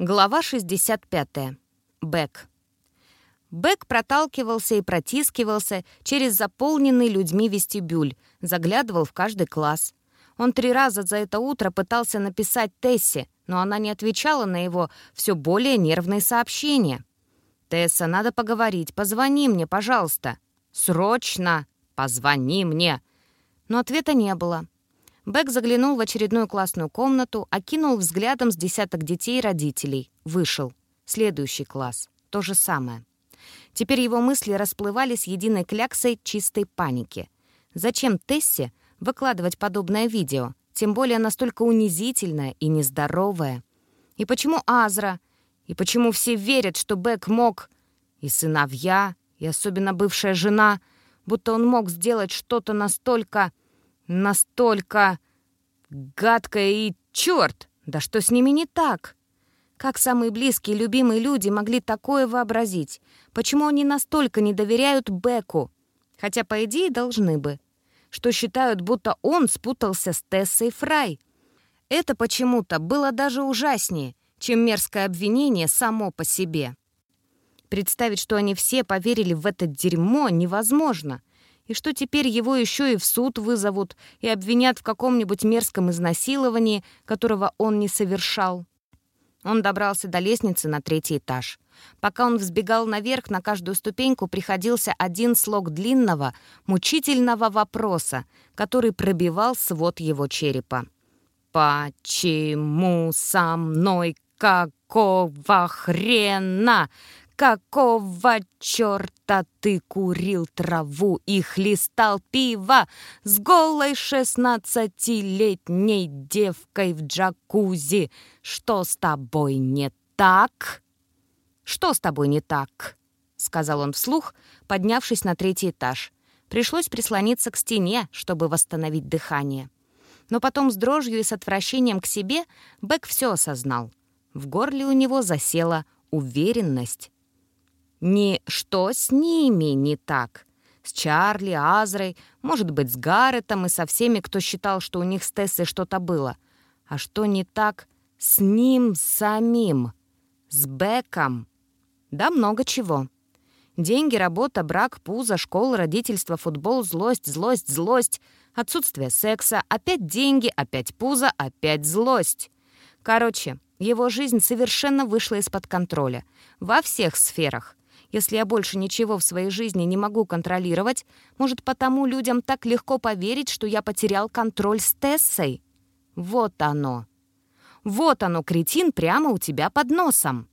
Глава 65. Бэк. Бэк проталкивался и протискивался через заполненный людьми вестибюль, заглядывал в каждый класс. Он три раза за это утро пытался написать Тессе, но она не отвечала на его все более нервные сообщения. «Тесса, надо поговорить. Позвони мне, пожалуйста». «Срочно! Позвони мне!» Но ответа не было. Бэк заглянул в очередную классную комнату, окинул взглядом с десяток детей и родителей. Вышел. Следующий класс. То же самое. Теперь его мысли расплывались единой кляксой чистой паники. Зачем Тессе выкладывать подобное видео, тем более настолько унизительное и нездоровое? И почему Азра? И почему все верят, что Бэк мог... И сыновья, и особенно бывшая жена, будто он мог сделать что-то настолько Настолько гадкое и черт! Да что с ними не так? Как самые близкие, любимые люди могли такое вообразить? Почему они настолько не доверяют Беку? Хотя, по идее, должны бы. Что считают, будто он спутался с Тессой Фрай. Это почему-то было даже ужаснее, чем мерзкое обвинение само по себе. Представить, что они все поверили в это дерьмо, невозможно — и что теперь его еще и в суд вызовут и обвинят в каком-нибудь мерзком изнасиловании, которого он не совершал. Он добрался до лестницы на третий этаж. Пока он взбегал наверх, на каждую ступеньку приходился один слог длинного, мучительного вопроса, который пробивал свод его черепа. «Почему со мной какого хрена? Какого черта ты курил траву и хлестал пиво с голой шестнадцатилетней девкой в джакузи? Что с тобой не так? Что с тобой не так? Сказал он вслух, поднявшись на третий этаж. Пришлось прислониться к стене, чтобы восстановить дыхание. Но потом с дрожью и с отвращением к себе Бэк все осознал. В горле у него засела уверенность. Не что с ними не так. С Чарли, Азрой, может быть, с Гарретом и со всеми, кто считал, что у них с Тессой что-то было. А что не так с ним самим? С Беком? Да много чего. Деньги, работа, брак, пузо, школа, родительство, футбол, злость, злость, злость, отсутствие секса, опять деньги, опять пузо, опять злость. Короче, его жизнь совершенно вышла из-под контроля. Во всех сферах. Если я больше ничего в своей жизни не могу контролировать, может, потому людям так легко поверить, что я потерял контроль с Тессой? Вот оно. Вот оно, кретин, прямо у тебя под носом.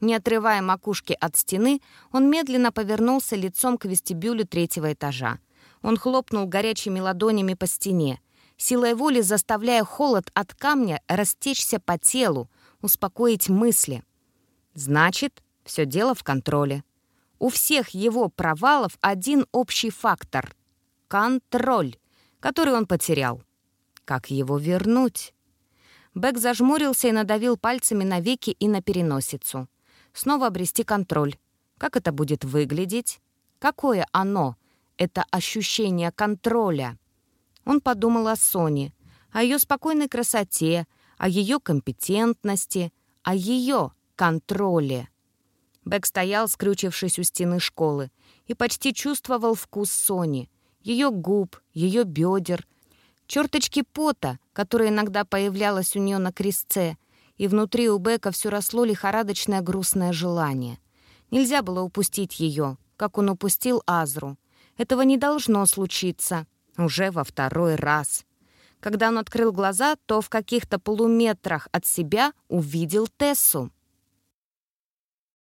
Не отрывая макушки от стены, он медленно повернулся лицом к вестибюлю третьего этажа. Он хлопнул горячими ладонями по стене, силой воли заставляя холод от камня растечься по телу, успокоить мысли. Значит, все дело в контроле. У всех его провалов один общий фактор — контроль, который он потерял. Как его вернуть? Бэк зажмурился и надавил пальцами на веки и на переносицу. Снова обрести контроль. Как это будет выглядеть? Какое оно? Это ощущение контроля. Он подумал о Соне, о ее спокойной красоте, о ее компетентности, о ее контроле. Бэк стоял, скрючившись у стены школы, и почти чувствовал вкус Сони, ее губ, ее бедер, черточки пота, которая иногда появлялась у нее на крестце, и внутри у Бека все росло лихорадочное грустное желание. Нельзя было упустить ее, как он упустил Азру. Этого не должно случиться. Уже во второй раз. Когда он открыл глаза, то в каких-то полуметрах от себя увидел Тессу.